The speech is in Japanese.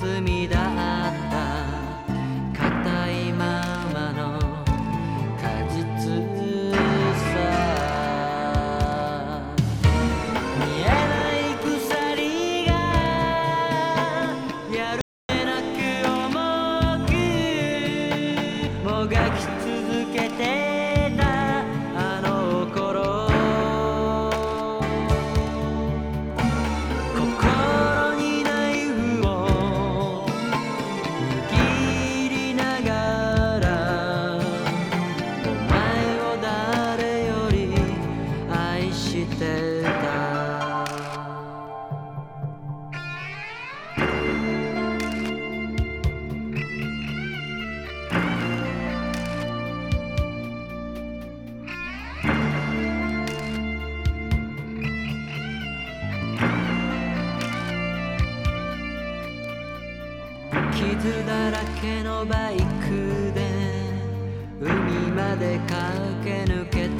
霞みだ傷だらけのバイクで海まで駆け抜けた